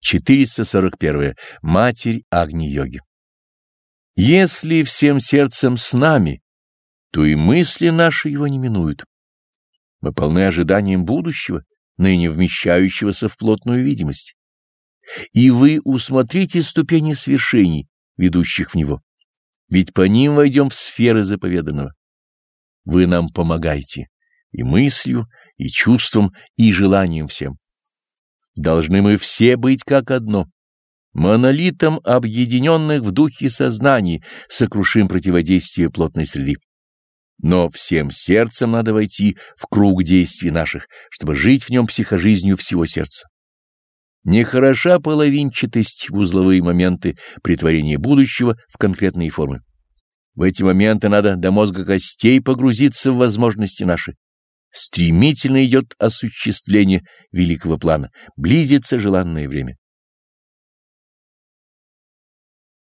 441. Матерь Агни-йоги. Если всем сердцем с нами, то и мысли наши его не минуют. Мы полны ожиданием будущего, ныне вмещающегося в плотную видимость. И вы усмотрите ступени свершений, ведущих в него, ведь по ним войдем в сферы заповеданного. Вы нам помогайте и мыслью, и чувством, и желанием всем. Должны мы все быть как одно. Монолитом объединенных в духе сознаний сокрушим противодействие плотной среды. Но всем сердцем надо войти в круг действий наших, чтобы жить в нем психожизнью всего сердца. Нехороша половинчатость в узловые моменты притворения будущего в конкретные формы. В эти моменты надо до мозга костей погрузиться в возможности наши. Стремительно идет осуществление великого плана, близится желанное время.